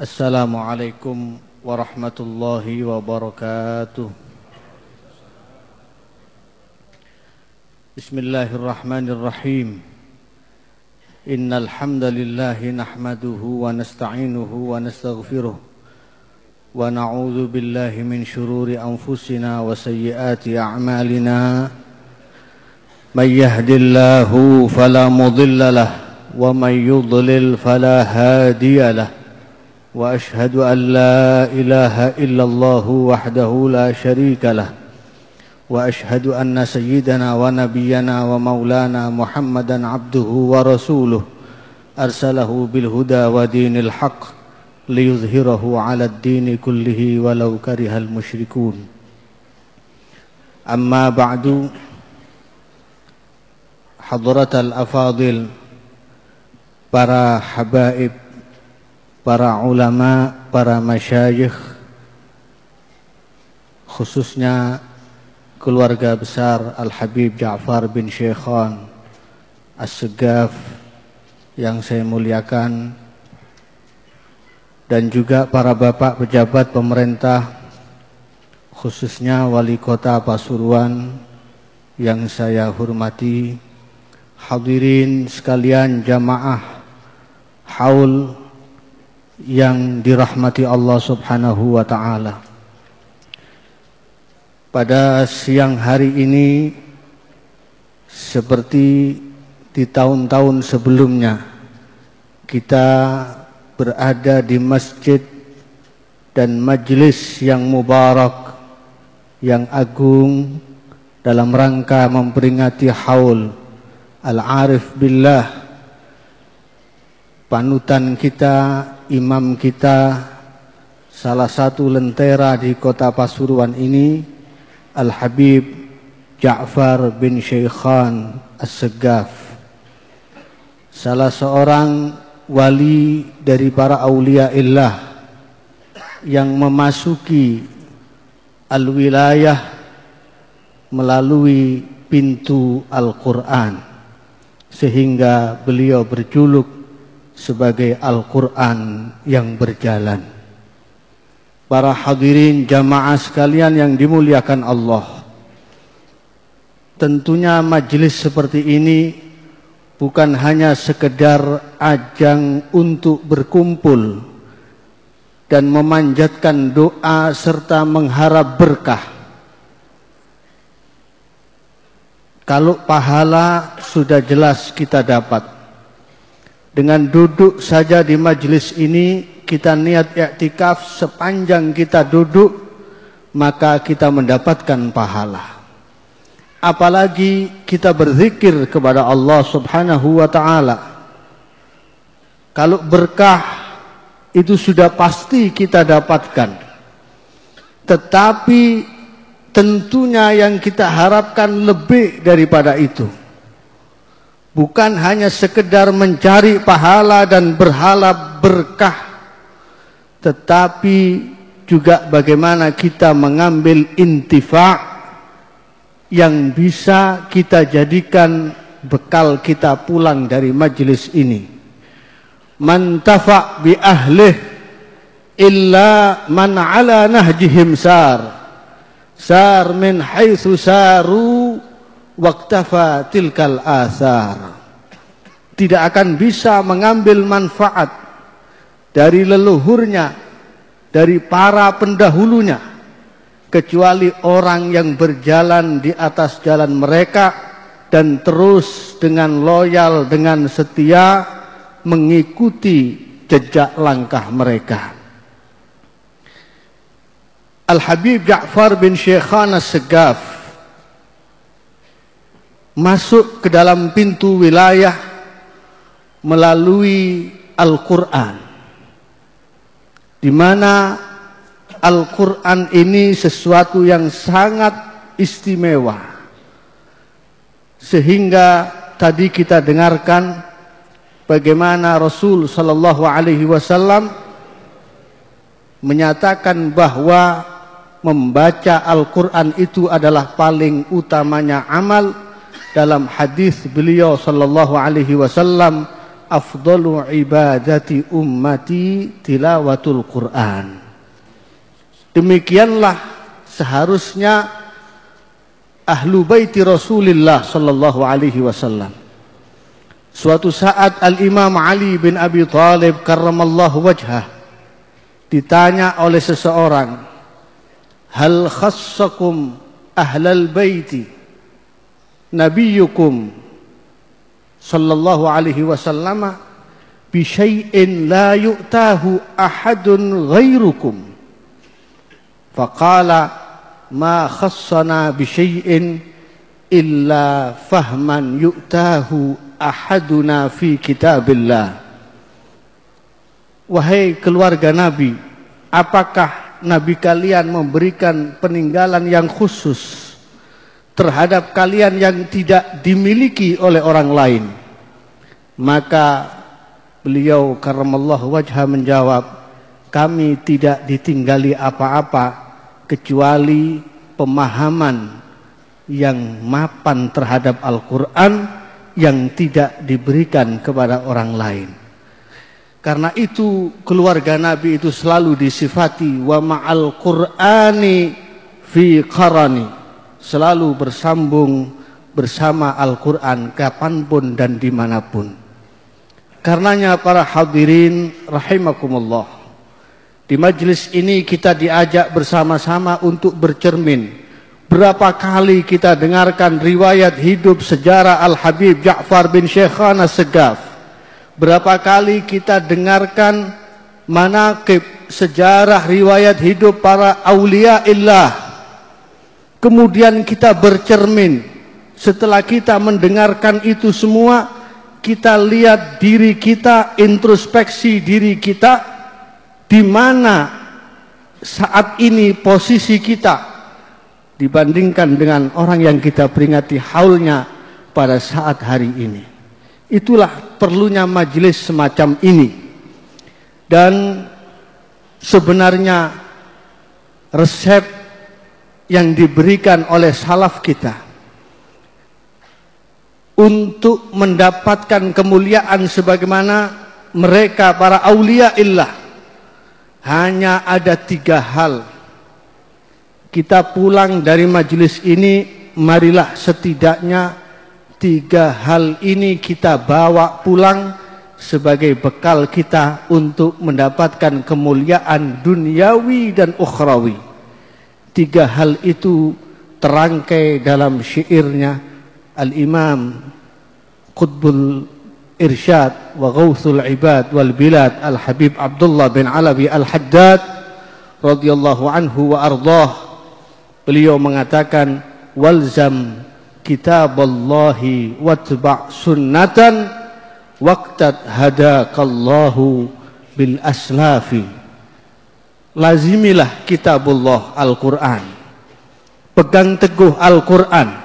السلام عليكم ورحمة الله وبركاته بسم الله الرحمن الرحيم إن الحمد لله نحمده ونستعينه ونستغفره ونعوذ بالله من شرور أنفسنا وسيئات أعمالنا من يهد الله فلا مضل له ومن يضلل فلا هادي له وأشهد أن لا إله إلا الله وحده لا شريك له وأشهد أن سيدنا ونبينا ومولانا محمدا عبده ورسوله أرسله بالهدى ودين الحق ليظهره على الدين كله ولو كره المشركون. أما بعد حضرة الأفاضل para habaib para ulama, para masyayikh khususnya keluarga besar Al-Habib Ja'far bin Syekhan As-Segaf yang saya muliakan dan juga para bapak pejabat pemerintah khususnya wali kota Pasuruan yang saya hormati. Hadirin sekalian jamaah haul yang dirahmati Allah Subhanahu wa taala. Pada siang hari ini seperti di tahun-tahun sebelumnya kita berada di masjid dan majlis yang mubarak yang agung dalam rangka memperingati haul al-arif billah panutan kita imam kita salah satu lentera di kota Pasuruan ini Al-Habib Ja'far bin Syekhan As-Segaf salah seorang wali dari para aulia illah yang memasuki al-wilayah melalui pintu Al-Quran sehingga beliau berjuluk sebagai Al-Quran yang berjalan. Para hadirin jamaah sekalian yang dimuliakan Allah. Tentunya majelis seperti ini bukan hanya sekedar ajang untuk berkumpul dan memanjatkan doa serta mengharap berkah. Kalau pahala sudah jelas kita dapat dengan duduk saja di majlis ini kita niat i'tikaf sepanjang kita duduk maka kita mendapatkan pahala. Apalagi kita berzikir kepada Allah Subhanahu wa taala. Kalau berkah itu sudah pasti kita dapatkan. Tetapi tentunya yang kita harapkan lebih daripada itu bukan hanya sekedar mencari pahala dan berhala berkah tetapi juga bagaimana kita mengambil intifa yang bisa kita jadikan bekal kita pulang dari majlis ini. Man tafa bi ahlih illa man ala nahjihim sar. Sar min haitsu saru waktafa tilkal asar tidak akan bisa mengambil manfaat dari leluhurnya dari para pendahulunya kecuali orang yang berjalan di atas jalan mereka dan terus dengan loyal dengan setia mengikuti jejak langkah mereka. Al-Habib Ja'far bin Syekhana Segaf masuk ke dalam pintu wilayah melalui Al-Quran. Di mana Al-Quran ini sesuatu yang sangat istimewa. Sehingga tadi kita dengarkan bagaimana Rasul Sallallahu Alaihi Wasallam menyatakan bahwa membaca Al-Quran itu adalah paling utamanya amal dalam hadis beliau sallallahu alaihi wasallam afdalu ibadati ummati tilawatul Quran. Demikianlah seharusnya ahlu baiti Rasulullah sallallahu alaihi wasallam. Suatu saat Al-Imam Ali bin Abi Thalib karramallahu wajhah ditanya oleh seseorang, "Hal khassakum ahlal baiti nabiyukum sallallahu alaihi wasallam bi syai'in la yu'tahu ahadun ghairukum. Faqala ma khassana bi syai'in illa fahman yu'tahu ahaduna fi kitabillah. Wahai keluarga nabi apakah Nabi kalian memberikan peninggalan yang khusus terhadap kalian yang tidak dimiliki oleh orang lain. Maka beliau karamallah wajha menjawab, kami tidak ditinggali apa-apa kecuali pemahaman yang mapan terhadap Al-Quran yang tidak diberikan kepada orang lain. Karena itu keluarga Nabi itu selalu disifati wa ma'al Qur'ani fi qarani. Selalu bersambung bersama Al-Quran kapan pun dan di mana pun. Karenanya para hadirin rahimakumullah. Di majlis ini kita diajak bersama-sama untuk bercermin. Berapa kali kita dengarkan riwayat hidup sejarah Al-Habib Ja'far bin Syekhana Segaf Berapa kali kita dengarkan manakib sejarah riwayat hidup para aulia illah. Kemudian kita bercermin. Setelah kita mendengarkan itu semua, kita lihat diri kita, introspeksi diri kita, di mana saat ini posisi kita dibandingkan dengan orang yang kita peringati haulnya pada saat hari ini. Itulah perlunya majelis semacam ini. Dan sebenarnya resep yang diberikan oleh salaf kita untuk mendapatkan kemuliaan sebagaimana mereka para aulia illah hanya ada tiga hal kita pulang dari majelis ini marilah setidaknya Tiga hal ini kita bawa pulang sebagai bekal kita untuk mendapatkan kemuliaan duniawi dan ukhrawi. Tiga hal itu terangkai dalam syairnya Al-Imam Qutbul Irsyad wa Ghawthul Ibad wal Bilad Al-Habib Abdullah bin Alawi Al-Haddad radhiyallahu anhu wa ardah. Beliau mengatakan walzam kitaballahi watba' sunnatan waqtat hadakallahu bil aslafi lazimilah kitabullah Al-Quran. Pegang teguh Al-Quran.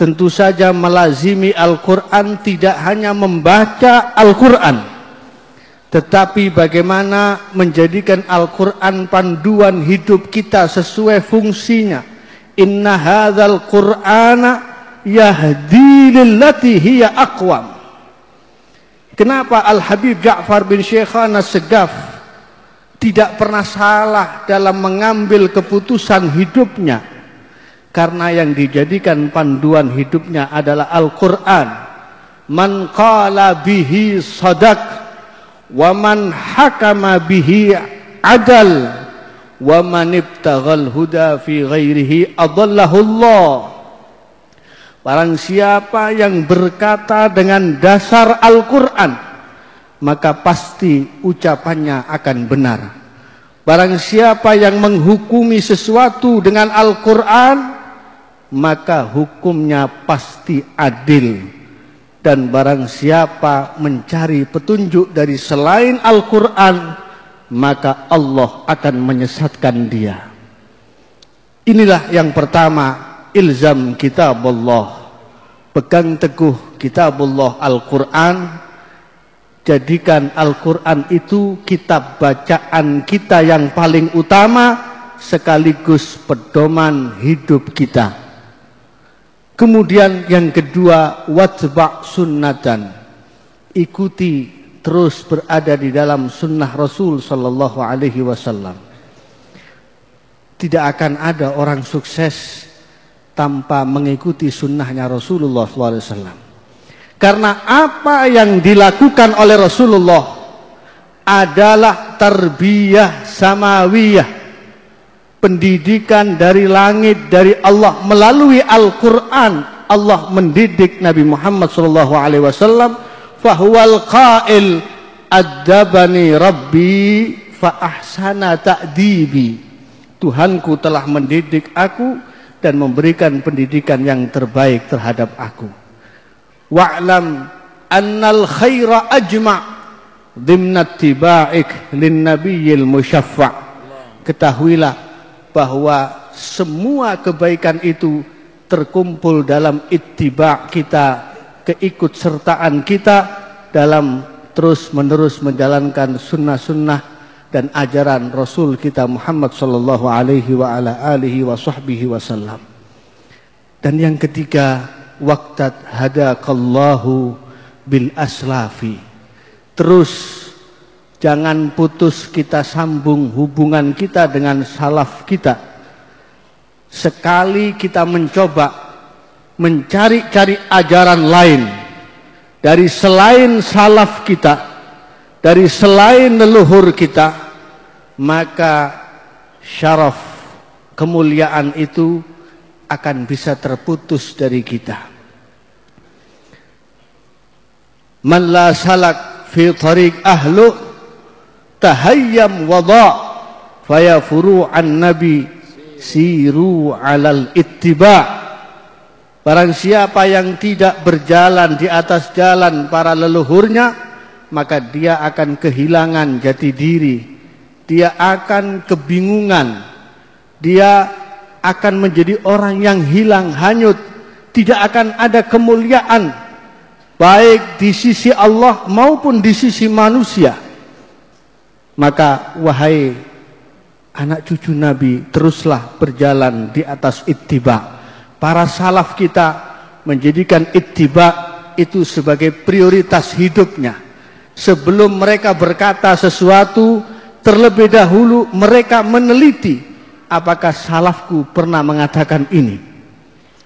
Tentu saja melazimi Al-Quran tidak hanya membaca Al-Quran tetapi bagaimana menjadikan Al-Quran panduan hidup kita sesuai fungsinya. Inna hadzal qur'ana yahdi lillati hiya aqwam. Kenapa Al Habib Ja'far bin Syekhana Segaf tidak pernah salah dalam mengambil keputusan hidupnya. Karena yang dijadikan panduan hidupnya adalah Al-Qur'an. Man qala bihi sadaq wa man hakama bihi adal wa man ibtaghal huda fi ghairihi adallahu Allah Barang siapa yang berkata dengan dasar Al-Quran Maka pasti ucapannya akan benar Barang siapa yang menghukumi sesuatu dengan Al-Quran Maka hukumnya pasti adil Dan barang siapa mencari petunjuk dari selain Al-Quran maka Allah akan menyesatkan dia. Inilah yang pertama, ilzam kitabullah. Pegang teguh kitabullah Al-Quran. Jadikan Al-Quran itu kitab bacaan kita yang paling utama sekaligus pedoman hidup kita. Kemudian yang kedua, watba' sunnatan. ikuti terus berada di dalam sunnah Rasul Sallallahu Alaihi Wasallam. Tidak akan ada orang sukses tanpa mengikuti sunnahnya Rasulullah SAW. Karena apa yang dilakukan oleh Rasulullah adalah tarbiyah samawiyah. Pendidikan dari langit dari Allah melalui Al-Quran. Allah mendidik Nabi Muhammad SAW. Fahuwal qail adabani rabbi fa ahsana ta'dibi. Tuhanku telah mendidik aku dan memberikan pendidikan yang terbaik terhadap aku. Wa'lam annal khaira ajma' dhimna tiba'ik lin nabiyyil musyaffa' Ketahuilah bahwa semua kebaikan itu terkumpul dalam ittiba' kita, keikutsertaan kita dalam terus menerus menjalankan sunnah-sunnah dan ajaran Rasul kita Muhammad sallallahu alaihi wa ala alihi wa sahbihi wasallam. Dan yang ketiga, waqtat hadakallahu bil aslafi. Terus jangan putus kita sambung hubungan kita dengan salaf kita. Sekali kita mencoba mencari-cari ajaran lain dari selain salaf kita, dari selain leluhur kita maka syaraf kemuliaan itu akan bisa terputus dari kita man la salak fi tariq ahlu tahayyam wada faya furu'an nabi siru alal ittiba' Barang siapa yang tidak berjalan di atas jalan para leluhurnya maka dia akan kehilangan jati diri. Dia akan kebingungan. Dia akan menjadi orang yang hilang hanyut. Tidak akan ada kemuliaan baik di sisi Allah maupun di sisi manusia. Maka wahai anak cucu Nabi, teruslah berjalan di atas ittiba. Para salaf kita menjadikan ittiba itu sebagai prioritas hidupnya sebelum mereka berkata sesuatu terlebih dahulu mereka meneliti apakah salafku pernah mengatakan ini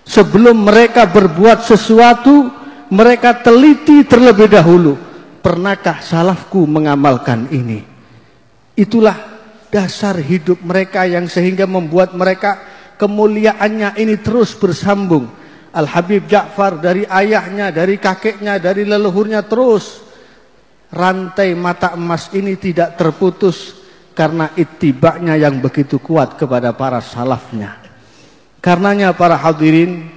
sebelum mereka berbuat sesuatu mereka teliti terlebih dahulu pernahkah salafku mengamalkan ini itulah dasar hidup mereka yang sehingga membuat mereka kemuliaannya ini terus bersambung Al Habib Ja'far dari ayahnya dari kakeknya dari leluhurnya terus rantai mata emas ini tidak terputus karena itibaknya yang begitu kuat kepada para salafnya. Karenanya para hadirin,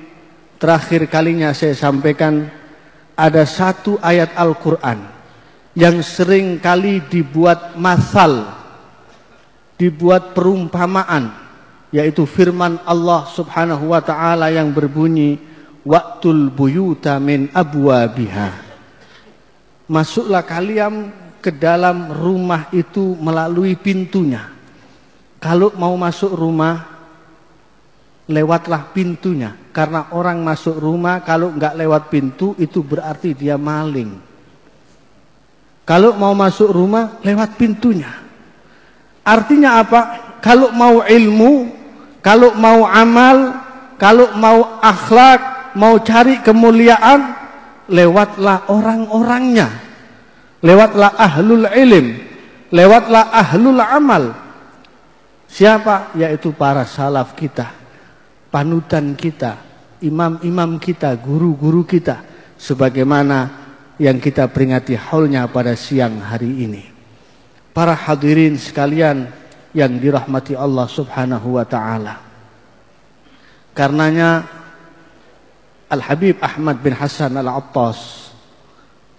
terakhir kalinya saya sampaikan ada satu ayat Al-Quran yang sering kali dibuat masal, dibuat perumpamaan, yaitu firman Allah subhanahu wa ta'ala yang berbunyi, Waktul buyuta min abwabiha masuklah kalian ke dalam rumah itu melalui pintunya. Kalau mau masuk rumah, lewatlah pintunya. Karena orang masuk rumah kalau nggak lewat pintu itu berarti dia maling. Kalau mau masuk rumah, lewat pintunya. Artinya apa? Kalau mau ilmu, kalau mau amal, kalau mau akhlak, mau cari kemuliaan, lewatlah orang-orangnya lewatlah ahlul ilim lewatlah ahlul amal siapa yaitu para salaf kita panutan kita imam-imam kita guru-guru kita sebagaimana yang kita peringati haulnya pada siang hari ini para hadirin sekalian yang dirahmati Allah subhanahu wa ta'ala karenanya Al-Habib Ahmad bin Hasan Al-Attas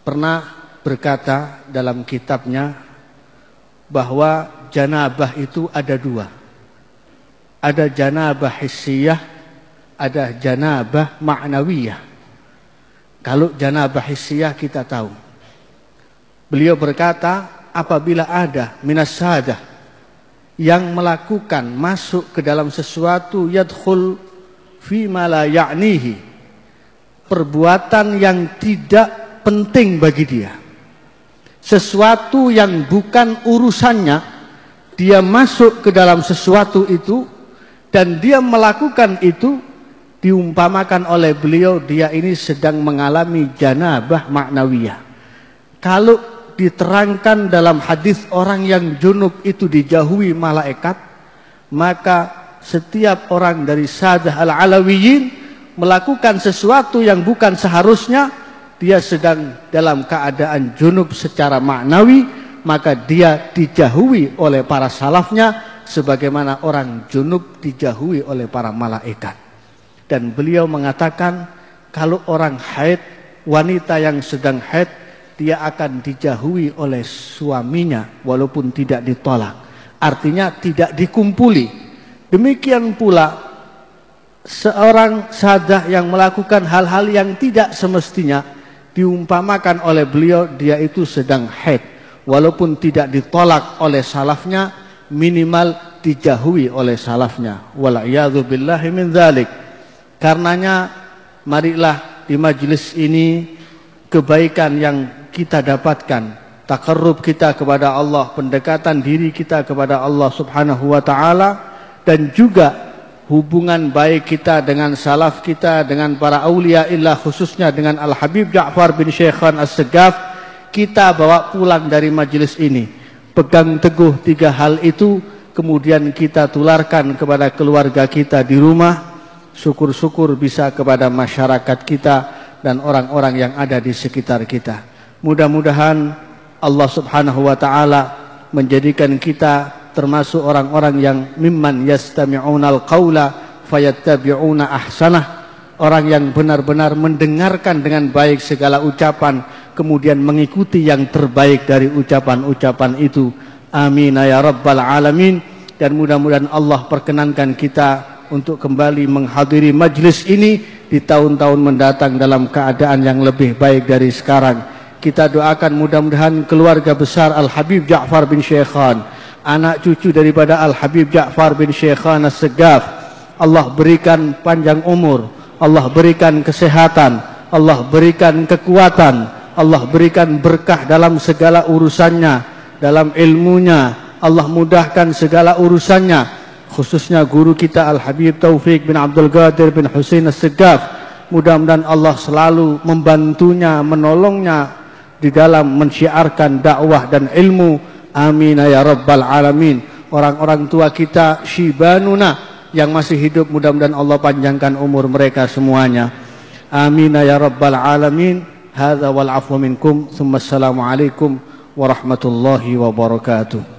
pernah berkata dalam kitabnya bahwa janabah itu ada dua. Ada janabah hissiyah, ada janabah ma'nawiyah. Kalau janabah hissiyah kita tahu. Beliau berkata, apabila ada minas sadah yang melakukan masuk ke dalam sesuatu yadkhul fi la ya'nihi perbuatan yang tidak penting bagi dia. Sesuatu yang bukan urusannya, dia masuk ke dalam sesuatu itu dan dia melakukan itu diumpamakan oleh beliau dia ini sedang mengalami janabah maknawiyah. Kalau diterangkan dalam hadis orang yang junub itu dijauhi malaikat, maka setiap orang dari sadah al-alawiyin melakukan sesuatu yang bukan seharusnya, dia sedang dalam keadaan junub secara maknawi, maka dia dijauhi oleh para salafnya sebagaimana orang junub dijauhi oleh para malaikat. Dan beliau mengatakan kalau orang haid, wanita yang sedang haid, dia akan dijauhi oleh suaminya walaupun tidak ditolak. Artinya tidak dikumpuli. Demikian pula seorang sadah yang melakukan hal-hal yang tidak semestinya diumpamakan oleh beliau dia itu sedang haid walaupun tidak ditolak oleh salafnya minimal dijauhi oleh salafnya. Wala billahi min dzalik Karenanya marilah di majelis ini kebaikan yang kita dapatkan, takarrub kita kepada Allah, pendekatan diri kita kepada Allah Subhanahu wa taala dan juga hubungan baik kita dengan salaf kita dengan para aulia illah khususnya dengan Al Habib Ja'far bin Syekhan As-Segaf kita bawa pulang dari majelis ini pegang teguh tiga hal itu kemudian kita tularkan kepada keluarga kita di rumah syukur-syukur bisa kepada masyarakat kita dan orang-orang yang ada di sekitar kita. Mudah-mudahan Allah Subhanahu wa taala menjadikan kita termasuk orang-orang yang mimman yastami'unal qaula fayattabi'una ahsanah orang yang benar-benar mendengarkan dengan baik segala ucapan kemudian mengikuti yang terbaik dari ucapan-ucapan itu amin ya rabbal alamin dan mudah-mudahan Allah perkenankan kita untuk kembali menghadiri majlis ini di tahun-tahun mendatang dalam keadaan yang lebih baik dari sekarang. Kita doakan mudah-mudahan keluarga besar Al-Habib Ja'far bin Syekhan, anak cucu daripada Al-Habib Ja'far bin Syekhan As-Segaf, Allah berikan panjang umur, Allah berikan kesehatan, Allah berikan kekuatan, Allah berikan berkah dalam segala urusannya, dalam ilmunya, Allah mudahkan segala urusannya, khususnya guru kita Al-Habib Taufik bin Abdul Qadir bin Husain As-Segaf mudah-mudahan Allah selalu membantunya menolongnya di dalam mensyiarkan dakwah dan ilmu. Amin ya rabbal alamin. Orang-orang tua kita syibanuna yang masih hidup mudah-mudahan Allah panjangkan umur mereka semuanya. Amin ya rabbal alamin هذا والعفو منكم ثم السلام عليكم ورحمة الله وبركاته.